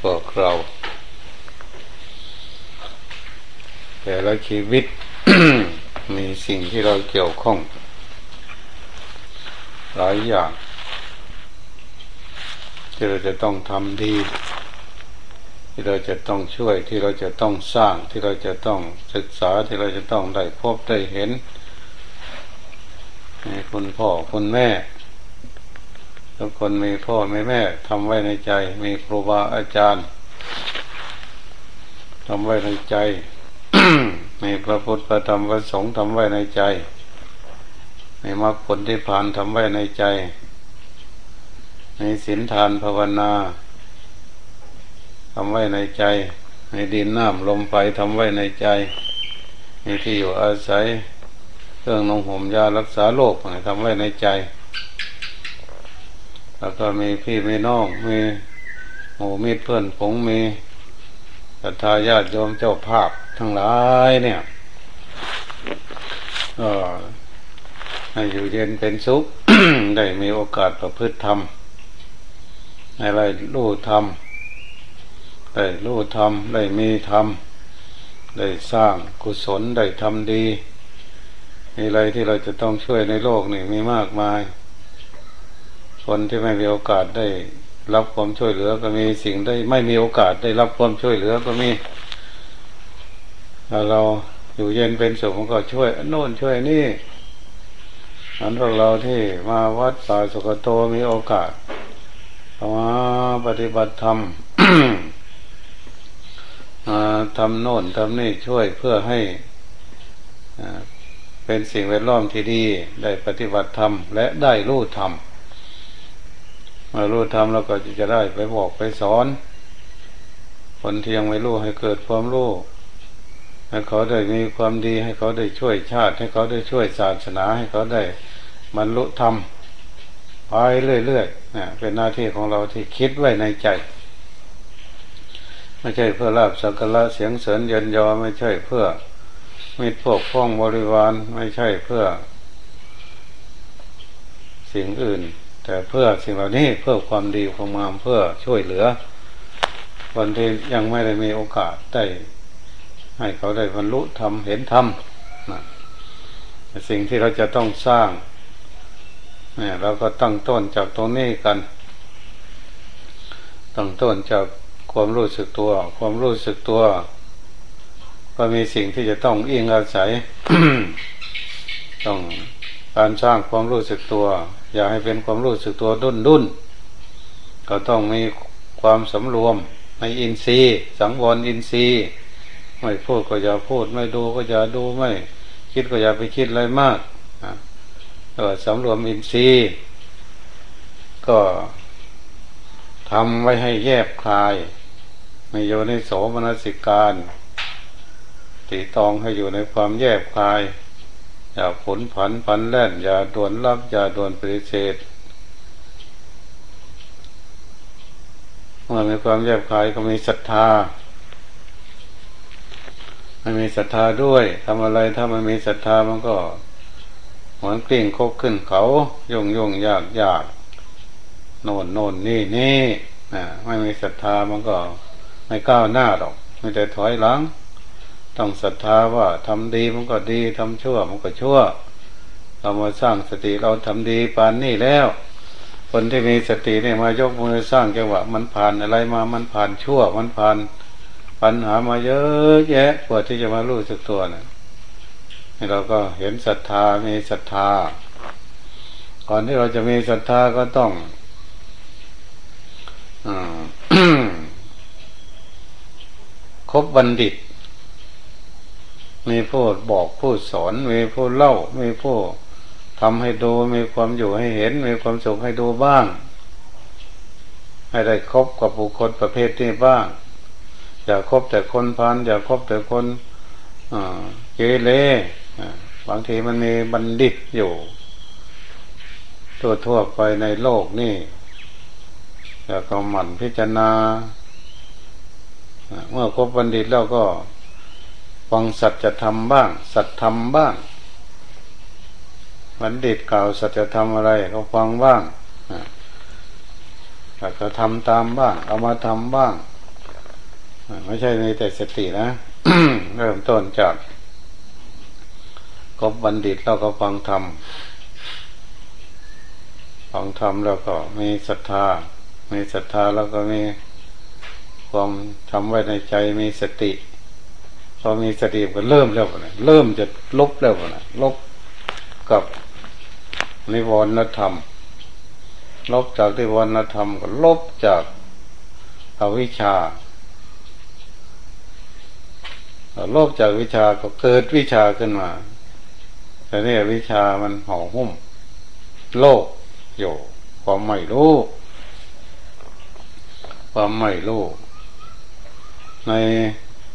พวกเรา แต่ละชีวิต มีสิ่งที่เราเกี่ยวข้อง หลายอย่างที่เราจะต้องทำดี ที่เราจะต้องช่วยที่เราจะต้องสร้างที่เราจะต้องศึกษาที่เราจะต้องได้พบได้เห็นคุณพ่อคุณแม่ ทุกคนมีพ่อมีแม่ทำไว้ในใจ มีครูบาอาจารย์ทำไว้ในใจ มีพระพุทธพระธรรมพระสงฆ์ทำไว้ในใจมีมรรคผลที่ผ่านทำไว้ในใจมีศีลทานภาวนาทำไว้ในใจ ในดินน้ำลมไฟทำไว้ในใจ มีที่อยู่อาศัย เครื่องนองห่มยารักษาโรคทำไว้ในใจ แล้วก็มีพี่มีน้องมีหมู่มีเพื่อนผงมีศรัทธาญาติโยมเจ้าภาพทั้งหลายเนี่ยก็ให้อยู่เย็นเป็นสุข ได้มีโอกาสประพฤติธรรมอะไรรู้ธรรมได้รู้ธรรมได้มีธรรมได้สร้างกุศลได้ทำดีมีอะไรที่เราจะต้องช่วยในโลกนี่มีมากมาย คนที่ไม่มีโอกาสได้รับความช่วยเหลือก็มีสิ่งได้ไม่มีโอกาสได้รับความช่วยเหลือก็มีเราอยู่เย็นเป็นสุขก็ช่วยโน่นช่วยนี่อันพวกเราที่มาวัดป่าสุกโตมีโอกาสมาปฏิบัติธรรมทำโน่นทำนี่ช่วยเพื่อให้เป็นสิ่งแวดล้อมที่ดีได้ปฏิบัติธรรมและได้รู้ธรรม มารู้ทำแล้วก็จะได้ไปบอกไปสอน คนที่ยังไม่รู้ให้เกิดความรู้ให้เขาได้มีความดีให้เขาได้ช่วยชาติ ให้เขาได้ช่วยศาสนาให้เขาได้บรรลุธรรมไปเรื่อยๆนะเป็นหน้าที่ของเราที่คิดไว้ในใจ ไม่ใช่เพื่อลาบสักการะเสียงเสริญเยินยอไม่ใช่เพื่อมิตรพวกพ้องบริวารไม่ใช่เพื่อ สิ่งอื่น แต่เพื่อสิ่งเหล่านี้เพื่อความดีความงามเพื่อช่วยเหลือคนที่ยังไม่ได้มีโอกาสได้ให้เขาได้บรรลุธรรมเห็นธรรมนะสิ่งที่เราจะต้องสร้างเนี่ยเราก็ตั้งต้นจากตรงนี้กัน ตั้งต้นจากความรู้สึกตัว ความรู้สึกตัว ก็มีสิ่งที่จะต้องอิงอาศัย ต้องการสร้างความรู้สึกตัว อยากให้เป็นความรู้สึกตัวดุนดุนก็ต้องมีความสำรวมในอินทรีย์สังวรอินทรีย์ ไม่พูดก็อย่าพูด ไม่ดูก็อย่าดูไม่ คิดก็อย่าไปคิดอะไรมากก็สำรวมอินทรีย์ ก็ทำไว้ให้แยบคลายไม่อยู่ในโสมนสิการตีตองให้อยู่ในความแยบคลาย อย่าผลผันผันแล่น อย่าด่วนรับ อย่าด่วนปฏิเสธเมื่อมีความแยบคายก็มีศรัทธามันมีศรัทธาด้วยทำอะไรถ้ามันมีศรัทธามันก็เหมือนกลิ่งคบขึ้นเขายุ่งยงยากยากโน่นโน่นนี่นี่นะไม่มีศรัทธามันก็ไม่ก้าวหน้าหรอกไม่แต่ถอยหลัง ต้องศรัทธาว่าทำดีมันก็ดีทำชั่วมันก็ชั่ว เรามาสร้างสติเราทำดีปานนี่แล้ว คนที่มีสติเนี่ยมายกมือสร้างจังหวะมันผ่านอะไรมามันผ่านชั่ว มันผ่านปัญหามาเยอะแยะกว่าที่จะมารู้สึกตัวนะเราก็เห็นศรัทธามีศรัทธา ก่อนที่เราจะมีศรัทธาก็ต้องอคบบัณฑิต มีผู้บอกผู้สอน มีผู้เล่า มีผู้ทำให้ดู มีความอยู่ให้เห็น มีความสุขให้ดูบ้าง ให้ได้คบกับบุคคลประเภทนี้บ้าง อย่าคบแต่คนพันอย่าคบแต่คนเกเรบางทีมันมีบัณฑิตอยู่ตัวทั่วไปในโลกนี่อย่าก็หมั่นพิจารณาเมื่อคบบัณฑิตแล้วก็ ฟังสัจธรรมบ้าง สัจธรรมบ้างบัณฑิตกล่าวสัจธรรมอะไรเขาฟังบ้างอาจจะทำตามบ้าง เอามาทำบ้าง ไม่ใช่มีแต่สตินะ เริ่มต้นจากกบบัณฑิตเราก็ฟังธรรมฟังธรรมแล้วก็มีศรัทธา มีศรัทธาแล้วก็มีความทำไว้ในใจมีสติ พอมีสติก็เริ่มแล้วนะเริ่มจะลบแล้วนะลบกับนิวรณธรรม ลบจากนิวรณธรรมก็ลบจากอวิชชาลบจากวิชาก็เกิดวิชาขึ้นมา แต่นี่วิชามันห่อหุ้ม โลกอยู่ความไม่รู้ความไม่รู้ใน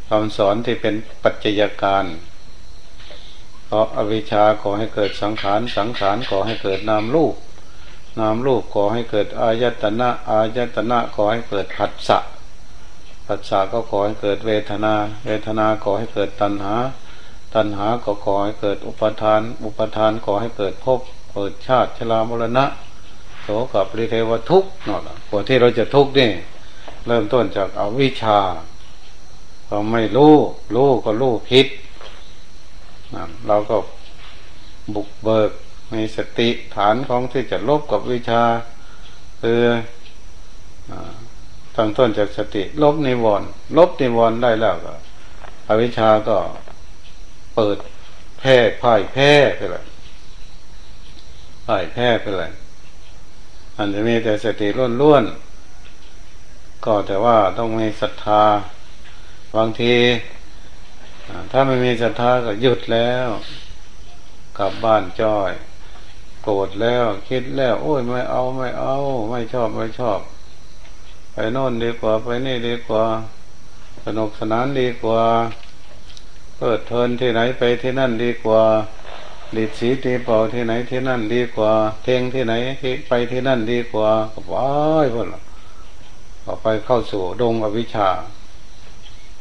คำสอนที่เป็นปัจจัยการ เพราะอวิชชาขอให้เกิดสังขาร สังขารขอให้เกิดนามรูป นามรูปขอให้เกิดอายตนะ อายตนะขอให้เกิดผัสสะ ผัสสะก็ขอให้เกิดเวทนา เวทนาขอให้เกิดตัณหา ตัณหาก็ขอให้เกิดอุปทาน อุปทานขอให้เกิดภพ เกิดชาติชรามรณะโสกับริเทวทุกข์นั่นแหละกว่าที่เราจะทุกข์นี่ เริ่มต้นจากอาวิชชา เราไม่รู้ รู้ก็รู้ผิดเราก็บุกเบิกมีสติฐานของที่จะลบกับวิชาคือตั้งต้นจากสติ ลบนิวรณ์ลบนิวรณ์ได้แล้วก็อวิชาก็เปิดแพร่พ่ายแพร่ไปเลยพ่ายแพร่ไปเลยอันจะมีแต่สติล้วนๆก็แต่ว่าต้องมีศรัทธา บางทีถ้าไม่มีศรัทธาก็หยุดแล้ว กลับบ้านจ้อย โกรธแล้ว คิดแล้ว โอ้ยไม่เอาไม่เอา ไม่ชอบไม่ชอบ ไปโน่นดีกว่าไปนี่ดีกว่า สนุกสนานดีกว่าเปิดเทินที่ไหนไปที่นั่นดีกว่าดีดสีตีเป่าที่ไหนที่นั่นดีกว่าเพลงที่ไหนที่ไปที่นั่นดีกว่าก็ว้ายพวกเราต่อไปเข้าสู่ดงอวิชชา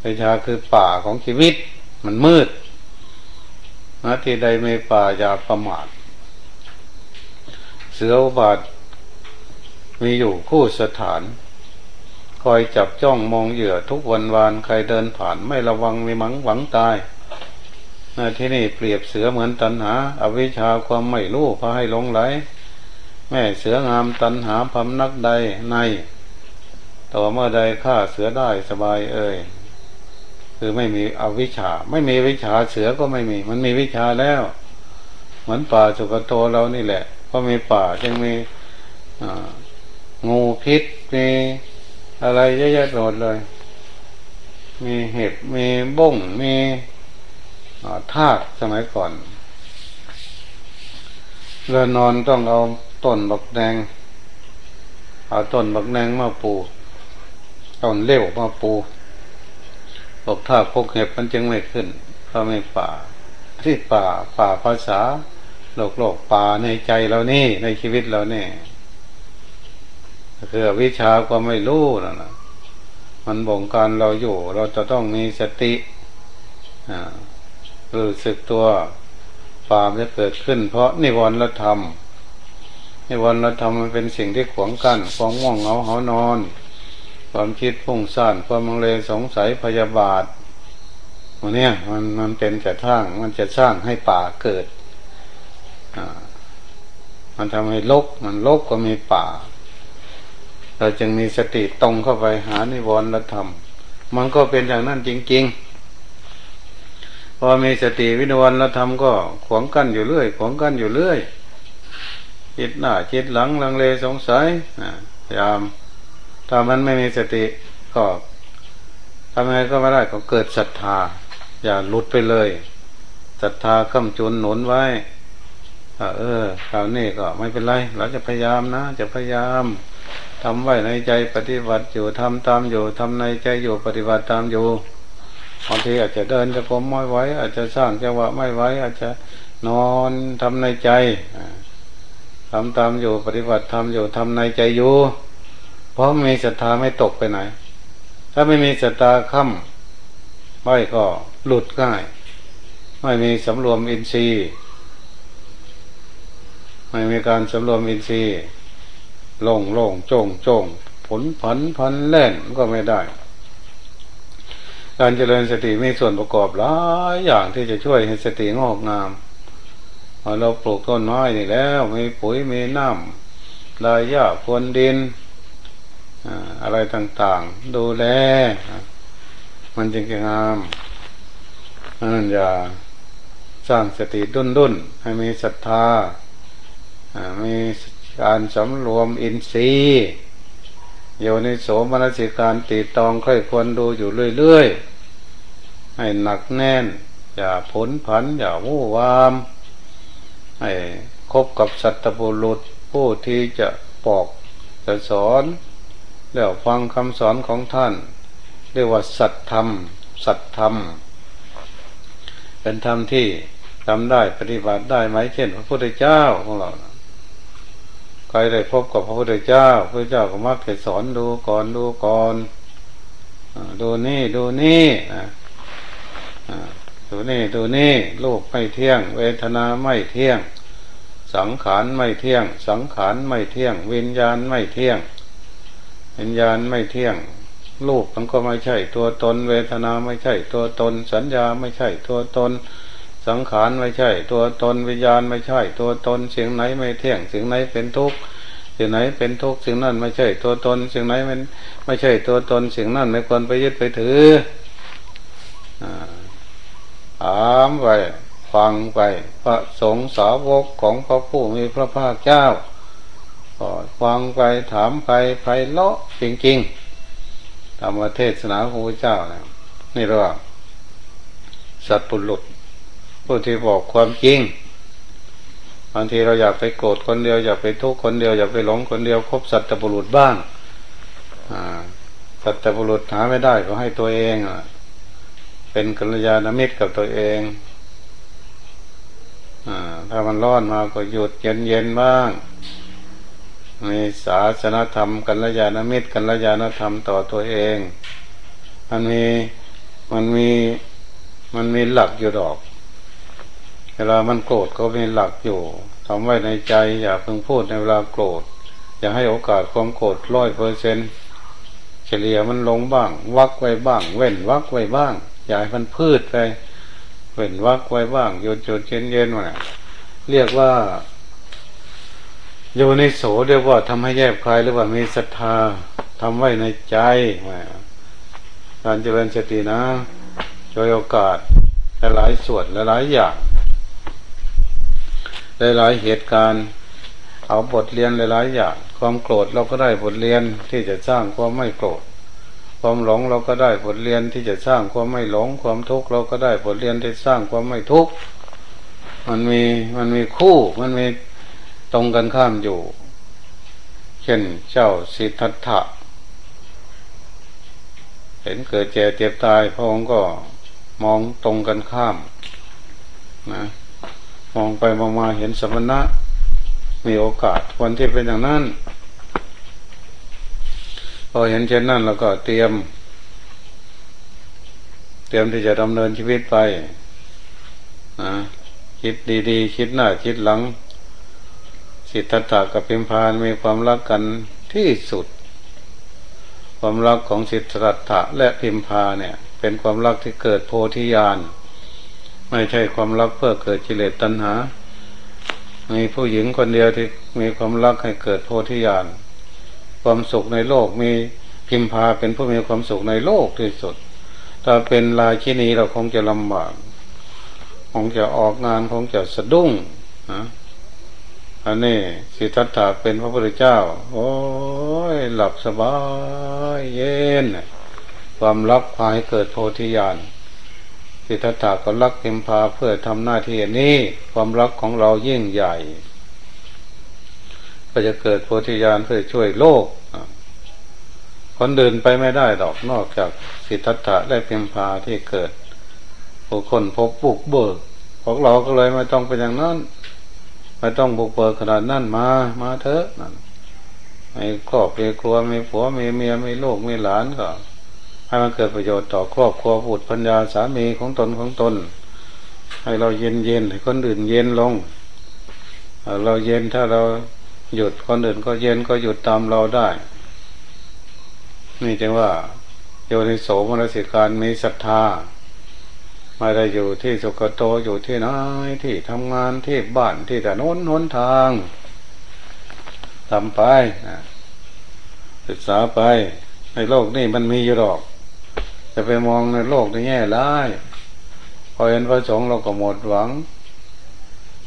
วิชาคือป่าของชีวิต มันมืดนะที่ใดไม่ป่าอย่าประมาทเสือบาทมีอยู่คู่สถาน คอยจับจ้องมองเหยื่อทุกวันวานใครเดินผ่านไม่ระวังมีมังหวังตายนะที่นี่เปรียบเสือเหมือนตันหาอาวิชชาความไม่รู้พาให้หลงไหล แม่เสืองามตันหาพำนักใดใน ต่อเมื่อใดฆ่าเสือได้สบายเอ่ย คือไม่มีอวิชชา ไม่มีวิชาเสือก็ไม่มี มันมีวิชาแล้ว เหมือนป่าสุกโตเรานี่แหละเพราะมีป่าจึงมีงูพิษมีอะไรเยอะแยะหมดเลย มีเห็บมีบ้งมีธาตุสมัยก่อนเรือนอนต้องเอาต้นบักแดงเอาต้นบักแดงมาปูต้นเลี้ยวมาปู บอกถ้าพกเห็บมันจึงไม่ขึ้นเพราะไม่ป่าที่ป่าป่าภาษาโลกโลกป่าในใจเรานี่ในชีวิตเราเนี่ยคือวิชาก็ไม่รู้นะนะมันบ่งการเราอยู่ เราจะต้องมีสติอ่ารู้สึกตัวความจะเกิดขึ้น เพราะนิวรณธรรมนิวรณธรรมมันเป็นสิ่งที่ขวางกัน้นความง่วงเหงาเหานอน ความคิดพุ่งซ่านความมังเลสงสัยพยาบาทวันนี้มันมันเป็นแต่ทางมันจะสร้างให้ป่าเกิดมันทำให้ลกมันลกก็มีป่า เราจึงมีสติตรงเข้าไปหานิวรณธรรม มันก็เป็นอย่างนั้นจริง ๆ พอมีสติวินวันเราทำก็ขวางกั้นอยู่เรื่อยขวางกั้นอยู่เรื่อยจิตหน้าจิตหลังลังเลสงสัยพยายาม ถ้ามันไม่มีสติก็ทำไงก็ไม่ได้ก็เกิดศรัทธา อย่าหลุดไปเลยศรัทธาค้ำจุนหนุนไว้เออคราวนี้ก็ไม่เป็นไร เราจะพยายามนะ จะพยายามทำไว้ในใจปฏิบัติอยู่ทำตามอยู่ทำในใจอยู่ปฏิบัติตามอยู่บางทีอาจจะเดินจะผมไม่ไหวอาจจะสร้างจังหวะไม่ไหวอาจจะนอนทำในใจทำตามอยู่ปฏิบัติทำอยู่ทำในใจอยู่ เพราะมีศรัทธาไม่ตกไปไหน ถ้าไม่มีศรัทธาค่ำไม่ก็หลุดง่าย ไม่มีสำรวมอินทรีย์ ไม่มีการสำรวมอินทรีย์ลงลงจงจงผลผันพันแล่นก็ไม่ได้ การเจริญสติมีส่วนประกอบหลายอย่างที่จะช่วยให้สติงอกงามเราปลูกต้นไม้นี่แล้ว มีปุ๋ยมีน้ำลายหญ้าพรวนดิน อะไรต่างๆ ดูแล มันจึงจะงามนั่นอย่าสร้างสติดุนดุนให้มีศรัทธามีการสำรวมอินทรีย์โยนิโสมนสิการติดตองค่อยควรดูอยู่เรื่อยๆ ให้หนักแน่น อย่าผลผัน อย่าวู่วาม ให้คบกับสัตบุรุษผู้ที่จะปอกจะสอน แล้วฟังคำสอนของท่าน เรียกว่าสัตธรรม สัตธรรม เป็นธรรมที่ทำได้ปฏิบัติได้ไหมเช่น พระพุทธเจ้าของเราใครได้พบกับพระพุทธเจ้า พระเจ้าก็มักจะสอนดูก่อนดูก่อนดูนี่ดูนี่ดูนี่ดูนี่รูปไม่เที่ยง เวทนาไม่เที่ยง สังขารไม่เที่ยง สังขารไม่เที่ยง วิญญาณไม่เที่ยง วิญญาณไม่เที่ยงรูปมันก็ไม่ใช่ตัวตน เวทนาไม่ใช่ตัวตน สัญญาไม่ใช่ตัวตน สังขารไม่ใช่ ตัวตนวิญญาณไม่ใช่ ตัวตนสิ่งไหนไม่เที่ยงสิ่งไหนเป็นทุกข์สิ่งไหนเป็นทุกข์สิ่งนั้นไม่ใช่ตัวตน สิ่งไหนมันไม่ใช่ตัวตนสิ่งนั้นไม่ควรไปยึดไปถือถามไปฟังไปพระสงฆ์สาวกของพระผู้มีพระภาคเจ้า ก็ฟังไปถามไปไพเราะจริงๆธรรมเทศนาของพระเจ้านะนี่เรียกว่าสัตว์ปุรุษผู้ที่บอกความจริงบางทีเราอยากไปโกรธคนเดียวอยากไปทุกข์คนเดียวอยากไปหลงคนเดียวคบสัตว์ปุรุษบ้างสัตว์ปุรุษหาไม่ได้ก็ให้ตัวเองเป็นกัลยาณมิตรกับตัวเองอถ้ามันร้อนมาก็หยุดเย็นเย็นบ้าง มีศาสนธรรม กัลยาณมิตร กัลยาณธรรมต่อตัวเอง มันมีมันมีมันมีหลักอยู่ดอก เวลามันโกรธก็มีหลักอยู่ทำไว้ในใจอย่าเพิ่งพูดในเวลาโกรธ อย่าให้โอกาสความโกรธร้อยเปอร์เซ็นเฉลี่ยมันลงบ้าง วักไว้บ้าง เว้นวักไว้บ้าง อย่าให้มันพืชไปเว้นวักไว้บ้างหยุดหยุดเย็นเย็นมาเรียกว่า โยนิโสเรียกว่าทำให้แยบคลายหรือว่ามีศรัทธาทำไว้ในใจการเจริญสตินะโดยโอกาสหลายส่วนหลายอย่างหลายเหตุการณ์ เอาบทเรียนหลายอย่าง ความโกรธเราก็ได้บทเรียนที่จะสร้างความไม่โกรธ ความหลงเราก็ได้บทเรียนที่จะสร้างความไม่หลง ความทุกข์เราก็ได้บทเรียนที่สร้างความไม่ทุกข์มันมีมันมีคู่มันมี ตรงกันข้ามอยู่ เช่นเจ้าสิทธัตถะ เห็นเกิดเจ็บเจ็บตายพระองค์ก็มองตรงกันข้ามนะมองไปมองมาเห็นสมณะ มีโอกาสวันที่เป็นอย่างนั้นพอเห็นเช่นนั้นเราก็เตรียม เตรียมที่จะดำเนินชีวิตไปนะคิดดีๆ คิดหน้าคิดหลัง สิทธัตถะกับพิมพานมีความรักกันที่สุด ความรักของสิทธัตถะและพิมพาเนี่ย เป็นความรักที่เกิดโพธิญาณไม่ใช่ความรักเพื่อเกิดกิเลสตัณหา มีผู้หญิงคนเดียวที่มีความรักให้เกิดโพธิญาณความสุขในโลกมีพิมพาเป็นผู้มีความสุขในโลกที่สุด ถ้าเป็นราชินีเราคงจะลำบาก คงจะออกงานคงจะสะดุ้งนะ อันนี้สิทธัตถะเป็นพระพุทธเจ้า โอ้ยหลับสบายเย็น ความรักพาให้เกิดโพธิญาณสิทธัตถะก็รักพ็มพาเพื่อทำหน้าที่นี้ ความรักของเรายิ่งใหญ่ ก็จะเกิดโพธิญาณเพื่อช่วยโลกคนเดินไปไม่ได้ดอกนอกจากสิทธัตถะได้พ็มพาที่เกิดผู้คนพบบุกเบิกพวกเราก็เลยไม่ต้องเป็นอย่างนั้น ไม่ต้องบุกเบิกขนาดนั้นมา มาเถอะนั่นมีครอบมีครัวมีผัวมีเมียมีลูกมีหลานก็ให้มันเกิดประโยชน์ต่อครอบครัวบุตรปัญญาสามีของตนของตน ให้เราเย็นเย็นให้คนอื่นเย็นลงเราเย็นถ้าเราหยุดคนอื่นก็เย็นก็หยุดตามเราได้ นี่จึงว่าอยู่ในโสมนสิการมีศรัทธา ไม่ได้อยู่ที่สุกโตอยู่ที่ไหนที่ทำงานที่บ้านที่ถนนหนทางทำไปศึกษาไป ในโลกนี้มันมีอยู่หรอก จะไปมองในโลกในแง่ร้ายพอเห็นพระสงฆ์เราก็หมดหวัง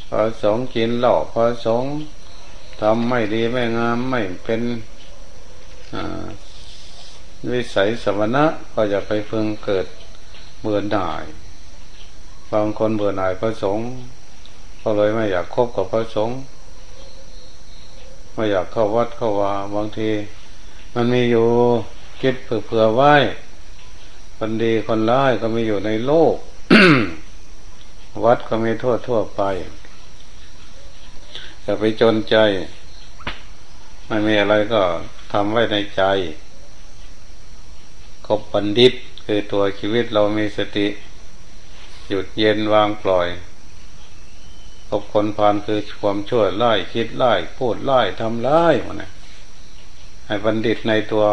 พระสงฆ์กินเหล้าพระสงฆ์ทำไม่ดีไม่งามไม่เป็นวิสัยสมณะก็จะไปเพึงเกิดเบื่อหน่าย บางคนเบื่อหน่ายพระสงฆ์ก็เลยไม่อยากคบกับพระสงฆ์ไม่อยากเข้าวัดเข้าวาบางที มันมีอยู่คิดเผื่อไว้คนดีคนร้ายก็มีอยู่ในโลก วัดก็มีทั่วทั่วไปอย่าไปจนใจ ไม่มีอะไรก็ทำไว้ในใจคบบัณฑิตคือตัวชีวิตเรามีสติ หยุดเย็นวางปล่อยคบคนพานคือความชั่วไล่คิดไล่พูดไล่ทำไล่มันนะให้บัณฑิตในตัว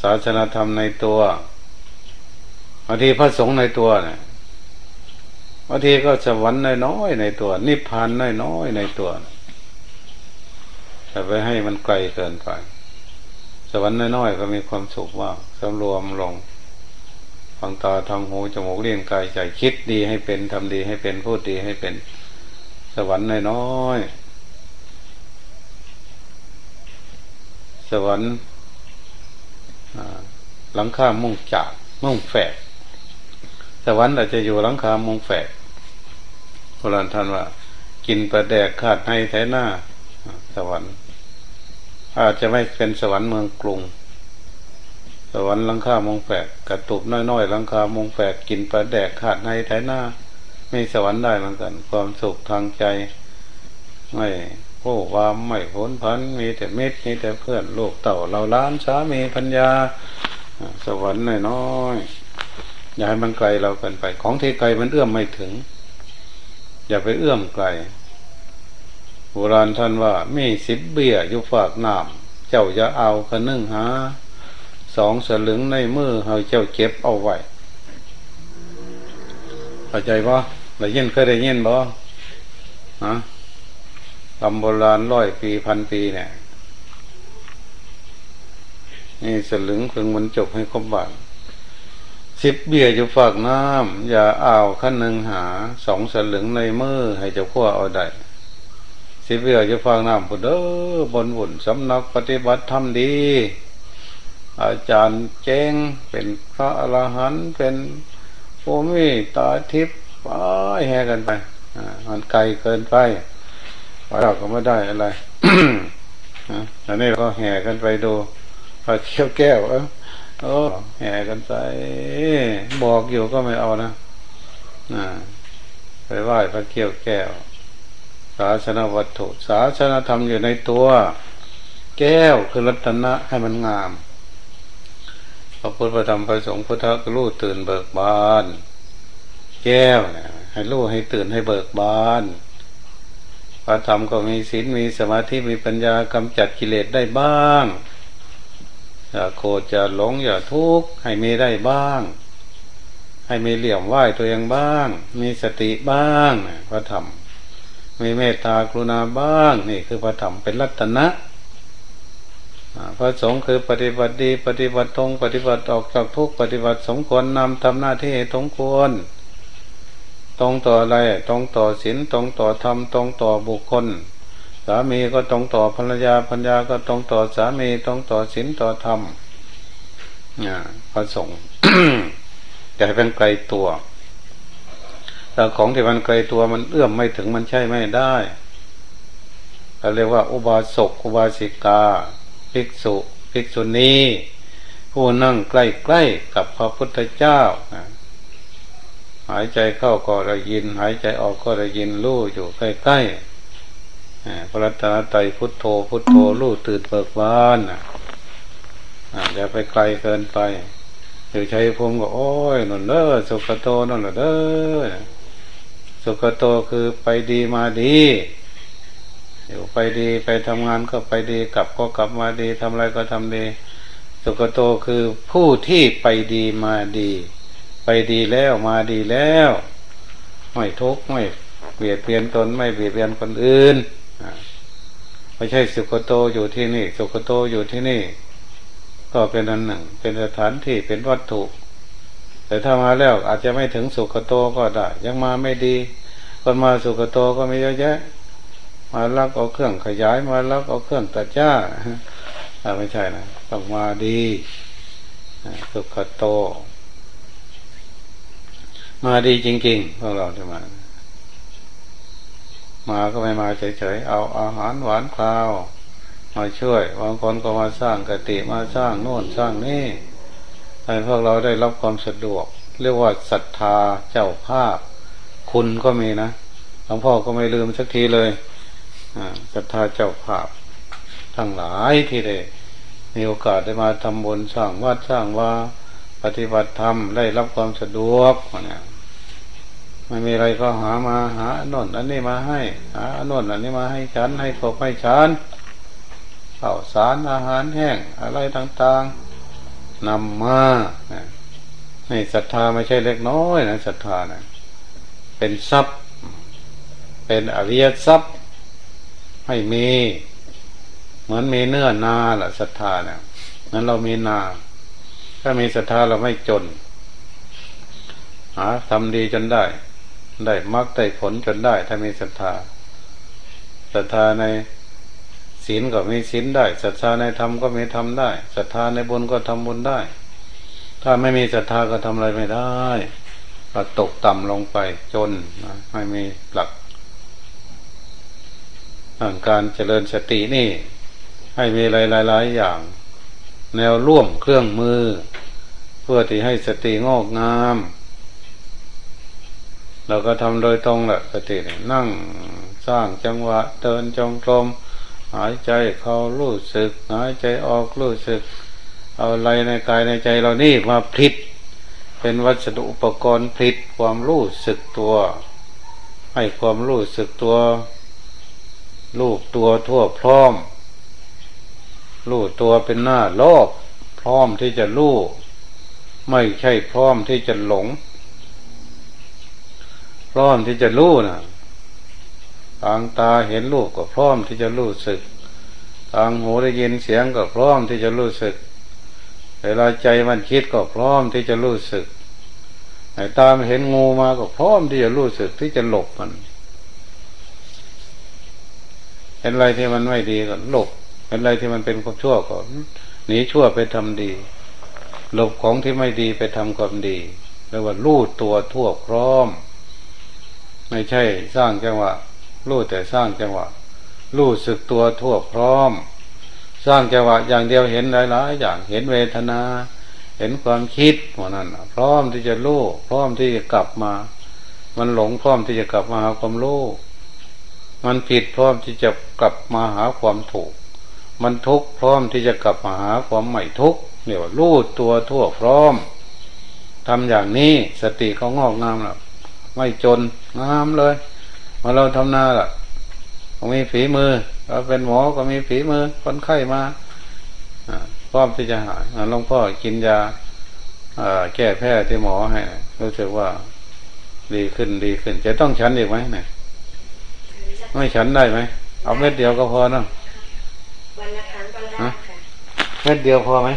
ศาสนาธรรมในตัวบางทีพระสงฆ์ในตัวเนะี่ยบางทีก็สวรรค์น้อยๆในตัว นิพพานน้อยๆในตัวแต่ไปให้มันไกลเกินไป สวรรค์น้อยๆก็มีความสุขว่าสำรวมลง ฟังตาทำหูจมูกเลี้ยงกายใจคิดดีให้เป็นทำดีให้เป็นพูดดีให้เป็นสวรรค์น้อยสวรรค์หลังคามุ่งจากมุ่งแฝกสวรรค์อาจจะอยู่หลังคามุงแฝกโบราณท่านว่า กินประแดกขาดให้แท้หน้า สวรรค์ อาจจะไม่เป็นสวรรค์เมืองกรุง สวรรค์ลังคามงแฝกกระตุบน้อยๆลังคามงแฝกกินประแดกขาดให้แท้หน้าไม่สวรรค์ได้เหมือนกัน ความสุขทางใจ ไม่โอ้ความไม่ผลพันมีแต่เม็ดมีแต่เพื่อนลูกเต่าเราล้านสามีพัญญา สวรรค์น้อยๆอย่าให้มันไกลเราเกินไป ของที่ไกลมันเอื้อมไม่ถึง อย่าไปเอื้อมไกลโบราณท่านว่ามีสิบเบี้ยอยู่ฝากน้ำเจ้าจะเอากระนึ่งหา สองสลึงในมือเฮาเจ้าเก็บเอาไว้เข้าใจปะได้ยินเคยได้ยินบ่ฮะคำโบราณร้อยปีพันปีเนี่ยนี่สลึงเพิ่งมันจบให้ครบบาทสิบเบียอยู่ฝากน้ำอย่าเอาวขั้นหนึ่งหาสองสลึงในมือให้เจ้าขั้วเอาได้สิบเบียอยู่ฝากน้ำพุดเด้อบนบุญสำนักปฏิบัติธรรมดี อาจารย์เจงเป็นพระอรหันต์เป็นภูมิตาทิพย์ไปแห่กันไปมันไกลเกินไปเราก็ไม่ได้อะไรอันนี้เราก็แห่กันไปดูพระเขี้ยวแก้วเออโอ้แห่กันไปบอกอยู่ก็ไม่เอานะไปไหว้พระเกี้ยวแก้ว ศาสนวัตถุ ศาสนธรรมอยู่ในตัว แก้วคือรัตนะให้มันงาม พระพุทธธรรมพระสงฆ์พุทธก็รู้ตื่นเบิกบาน แก้วให้รู้ให้ตื่นให้เบิกบานพระธรรมก็มีศีลมีสมาธิมีปัญญากำจัดกิเลสได้บ้าง อย่าโกรธอย่าหลงอย่าทุกข์ให้มีได้บ้าง ให้มีเหลี่ยมไหวตัวเองบ้าง มีสติบ้างพระธรรมมีเมตตากรุณาบ้าง นี่คือพระธรรมเป็นรัตนะ พระสงฆ์คือปฏิบัติดีปฏิบัติตรงปฏิบัติออกจากทุกปฏิบัติสมควรนำทำหน้าที่สมควร ตรงต่ออะไรตรงต่อศีลตรงต่อธรรมตรงต่อบุคคล สามีก็ต้องต่อภรรยาภรรยาก็ต้องต่อสามีต้องต่อศีลต่อธรรมนี่พระสงฆ์จะให้เป็นไกลตัวแต่ของที่มันไกลตัวมันเอื้อมไม่ถึงมันใช่ไม่ได้เราเรียกว่า อุบาสกอุบาสิกา ภิกษุภิกษุณีผู้นั่งใกล้ๆกับพระพุทธเจ้าหายใจเข้าก็ได้ยิน หายใจออกก็ได้ยินรู้อยู่ใกล้ๆพระรัตนตรัยพุทโธพุทโธรู้ตื่นเบิกบานอย่าไปไกลเกินไปอยู่ใช้ภูมิก็โอ้ยนนเด้อสุขโตนนเด้อสุขโตคือไปดีมาดี อยู่ไปดีไปทำงานก็ไปดีกลับก็กลับมาดีทำอะไรก็ทำดี สุขโตคือผู้ที่ไปดีมาดี ไปดีแล้วมาดีแล้วไม่ทุกข์ไม่เบียดเบียนตนไม่เบียดเบียนคนอื่นไม่ใช่สุขโตอยู่ที่นี่ สุขโตอยู่ที่นี่ ก็เป็นอันหนึ่ง เป็นสถานที่เป็นวัตถุ แต่ถ้ามาแล้วอาจจะไม่ถึงสุขโตก็ได้ ยังมาไม่ดี คนมาสุขโตก็ไม่เยอะแยะ มาลักเอาเครื่องขยายมาลักเอาเครื่องตัดจ้าไม่ใช่นะต้องมาดีสุขโต มาดีจริงๆพวกเราจะมามาก็ไม่มาเฉยๆ เอาอาหารหวานคราว มาช่วย บางคนก็มาสร้างกติมาสร้างโน่นสร้างนี่ให้พวกเราได้รับความสะดวก เรียกว่าศรัทธาเจ้าภาพ คุณก็มีนะหลวงพ่อก็ไม่ลืมสักทีเลย ศรัทธาเจ้าภาพ ทั้งหลายที่ได้มีโอกาสได้มาทำบุญสร้างวัดสร้างว่าปฏิบัติธรรมได้รับความสะดวกเนี่ยไม่มีอะไรก็หามาหาโน่นอันนี้มาให้หาโน่นอันนี้มาให้ฉันให้ขบให้ฉันข้าวสารอาหารแห้งอะไรต่างๆนำมาให้ศรัทธาไม่ใช่เล็กน้อยนะศรัทธานะเป็นทรัพย์ เป็นอริยทรัพย์ ให้มี เหมือนมีเนื้อนาแหละศรัทธาเนี่ยนั้นเรามีนา ถ้ามีศรัทธาเราไม่จน หาทำดีจนได้ ได้มรรคได้ผลจนได้ ถ้ามีศรัทธาศรัทธาในศีลก็มีศีลได้ศรัทธาในธรรมก็มีธรรมได้ศรัทธาในบุญก็ทำบุญได้ ถ้าไม่มีศรัทธาก็ทำอะไรไม่ได้ก็ตกต่ำลงไปจนนะไม่มีหลัก การเจริญสตินี่ ให้มีหลาย ๆ อย่าง แนวร่วมเครื่องมือ เพื่อที่ให้สติงอกงาม เราก็ทำโดยตรงแหละสตินั่งสร้างจังหวะเดินจงกรมหายใจเข้ารู้สึก หายใจออกรู้สึก เอาอะไรในกายในใจเรานี่มาพลิดเป็นวัสดุอุปกรณ์พลิดความรู้สึกตัว ให้ความรู้สึกตัว รูปตัวทั่วพร้อมรู้ตัวเป็นหน้าโลก พร้อมที่จะรู้ไม่ใช่พร้อมที่จะหลง พร้อมที่จะรู้นะทางตาเห็นรูปก็พร้อมที่จะรู้สึก ทางหูได้ยินเสียงก็พร้อมที่จะรู้สึกเวลาใจมันคิดก็พร้อมที่จะรู้สึกไอ้ตามเห็นงูมาก็พร้อมที่จะรู้สึกที่จะหลบมัน ห็นอะไรที่มันไม่ดีก็หลบ เห็นอะไรที่มันเป็นความชั่วก็หนีชั่วไปทำดี หลบของที่ไม่ดีไปทำความดีเรียกว่ารู้ตัวทั่วพร้อม ไม่ใช่สร้างจังหวะรู้แต่สร้างจังหวะรู้สึกตัวทั่วพร้อม สร้างจังหวะอย่างเดียวเห็นหลายๆอย่างเห็นเวทนา เห็นความคิดหัวนั้นพร้อมที่จะรู้พร้อมที่จะกลับมา มันหลงพร้อมที่จะกลับมาหาความรู้ มันผิดพร้อมที่จะกลับมาหาความถูก มันทุกข์พร้อมที่จะกลับมาหาความไม่ทุกข์เรียกว่ารู้ตัวทั่วพร้อมทำอย่างนี้สติเขางอกงามแล้วไม่จนงามเลยมาเราทำนาล่ะก็มีฝีมือเราเป็นหมอก็มีฝีมือคนไข้มาพร้อมที่จะหายหลวงพ่อกินยาแก้แพ้ที่หมอให้ รู้สึกว่าดีขึ้นดีขึ้น จะต้องฉันอีกไหมเนี่ย ไม่ฉันได้ไหมเอาเม็ดเดียวก็พอเนาะวันละครั้งวันละเม็ดเดียวพอไหม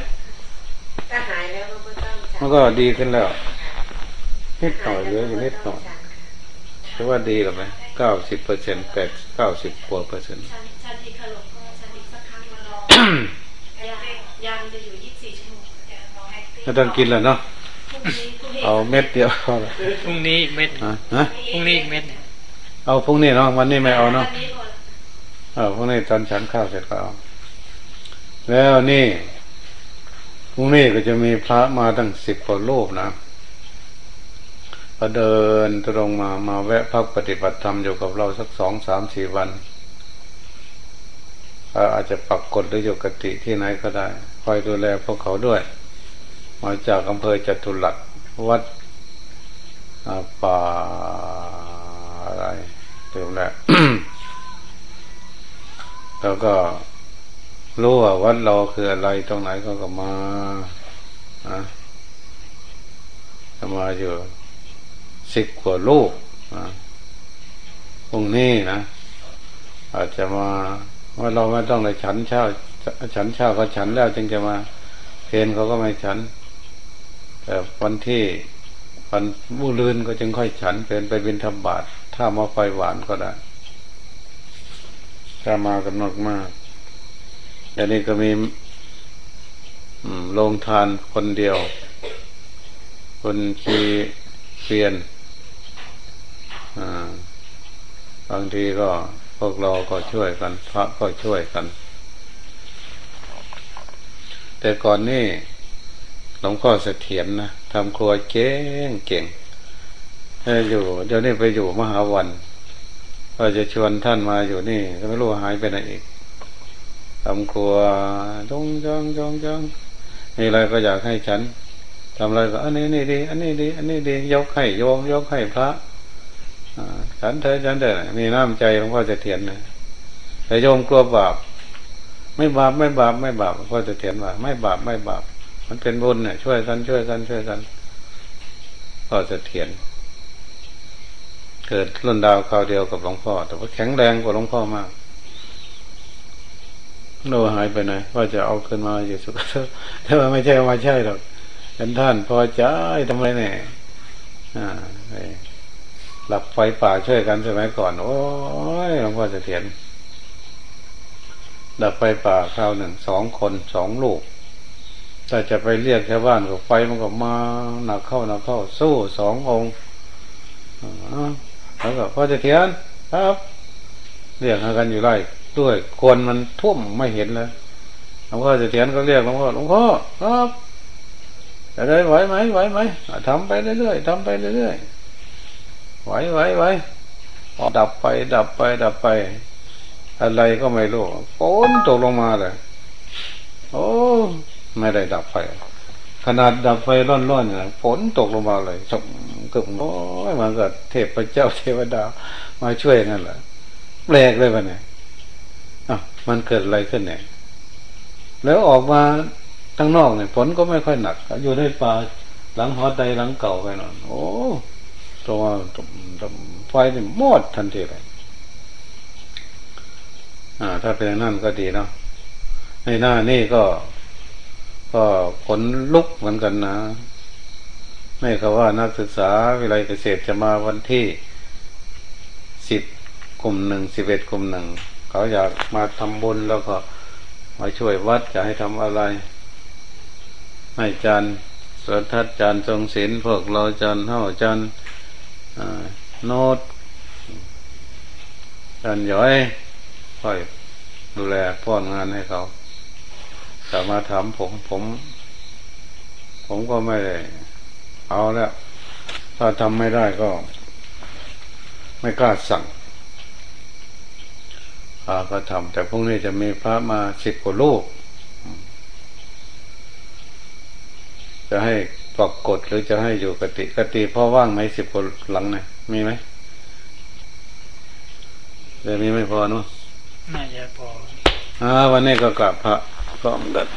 ถ้าหายแล้วก็ต้องมันก็ดีขึ้นแล้วนิดหน่อยเหลืออยู่นิดหน่อยแต่ว่าดีหรือไม่เก้าสิบเปอร์เซ็นต์แปดเก้าสิบกว่าเปอร์เซ็นต์ชันดีขลบก็ชันดีสักครั้งมาลองยามจะอยู่ยี่สิบสี่ชั่วโมงไม่ต้องกินแล้วเนาะเอาเม็ดเดียวพอละพรุ่งนี้เม็ดฮะพรุ่งนี้อีกเม็ดเเอาพรุ่งนี้เนาะวันนี้ไม่เอาเนาะเออพรุ่งนี้ตอนฉันข้าวเสร็จก็เอาแล้วนี่พรุ่งนี้ก็จะมีพระมาตั้งสิบกว่ารูปนะก็เดินตรงมามาแวะพักปฏิบัติธรรมอยู่กับเราสักสองสามสี่วันอาจจะปักกดหรืออยู่กติที่ไหนก็ได้ คอยดูแลพวกเขาด้วย มาจากอำเภอจตุรัสวัดป่าอะไร เดี๋ยวและแล้วก็รู้ว่าวัดเราคืออะไรตรงไหนก็ก็มาอะมาอยู่สิบกว่าลูกอะพรุ่งนี้นะอาจจะมาว่าเราไม่ต้องเลยฉันเช้า ฉันเช้าก็ฉันแล้วจึงจะมา เพนเขาก็ไม่ฉัน แต่วันที่วันบูลืนก็จึงค่อยฉันเป็นไปบินธบาต ถ้ามาไฟหวานก็ได้ถ้ามากันมากมากอย่นี้ก็มีลงทานคนเดียว คนขี่เปลี่ยนบางทีก็พวกเราก็ช่วยกัน พระก็ช่วยกัน แต่ก่อนนี่หลวงพ่อเสถียรนะทำครัวเก่งเก่ง อยู่ เดี๋ยวนี้ไปอยู่มหาวันก็จะชวนท่านมาอยู่นี่ก็ไม่รู้หายไปไหนอีกทำครัวจงจองจองจองมีอะไรก็อยากให้ฉันทำอะไรก็อันนี้นี่ดี อันนี้ดี อันนี้ดี ยกให้โยมยกให้พระฉันเถอะฉันเถอะมีน้ำใจหลวงพ่อจะเทียนนะแต่โยมกลัวบาป ไม่บาปไม่บาปไม่บาปหลวงพ่อจะเทียนว่า ไม่บาปไม่บาป มันเป็นบุญเนี่ยช่วยกันช่วยกันช่วยกันพ่อจะเทียน เกิดรุ่นดาวคราวเดียวกับหลวงพ่อ แต่ว่าแข็งแรงกว่าหลวงพ่อมากโนหายไปไหนว่าจะเอาขึ้นมาอยู่สุขแต่ว่าไม่ใช่ว่าใช่หรอกท่านท่านพอใจทำไมเนี่ยหลับไฟป่าช่วยกันสมัยก่อน โอ้ยหลวงพ่อจะเถียนดับไฟป่าคราวหนึ่งสองคนสองลูกถ้าจะไปเรียกชาวบ้านก็ไฟมันก็มาหนักเข้าหนักเข้าสู้สององค์ แล้วก็พ่อจะเถียนครับเรียกกันอยู่ไรด้วยคนมันทุ่มไม่เห็นเลยหลวงพ่อจะเถียนก็เรียกหลวงพ่อหลวงพ่อครับจะได้ไหวไหมไหวไหมทำไปเรื่อยๆทำไปเรื่อยๆไหวไหวไหวดับไป ดับไป ดับไป อะไรก็ไม่รู้ฝนตกลงมาเลยโอ้ไม่ได้ดับไฟขนาดดับไฟร้อนๆเนี่ยฝนตกลงมาเลยสม กึ่งโอ้ยมันก็เทพเจ้าเทวดา มาช่วยนั่นแหละแปลกเลยวันนี้อะมันเกิดอะไรขึ้นเนี่ยแล้วออกมาทั้งนอกเนี่ยฝนก็ไม่ค่อยหนัก อยู่ในป่าหลังหอไตหลังเก่าไปนอนโอ้ตัวไฟนี่มอดทันทีเลยอ่า ถ้าเป็นนั่นก็ดีเนาะในหน้านี่ก็ ก็ขนลุกเหมือนกันนะ ไม่เขาว่านักศึกษาวิไลเกษตรจะมาวันที่สิบกลุ่มหนึ่งสิบเอ็ดกลุ่มหนึ่งเขาอยากมาทำบุญแล้วก็มาช่วยวัดจะให้ทำอะไร ให้จานสวดทัดจานทรงศีลพวกเราจานเท่าจานโน้ตดันย้อยค่อยดูแลป้อนงานให้เขาแต่มาถามผมผม ผมก็ไม่ได้ เอาแล้วถ้าทำไม่ได้ก็ ไม่กล้าสั่งพาก็ทำแต่พรุ่งนี้จะมีพระมาสิบกว่าลูก จะให้ปรากฏหรือจะให้อยู่กติกติพ่อว่างไหมสิบคนหลังไหนมีไหมเดี๋ยวนี้ไม่พอเนาะน่าจะพออ่าวันนี้ก็กลับพระก็มดัด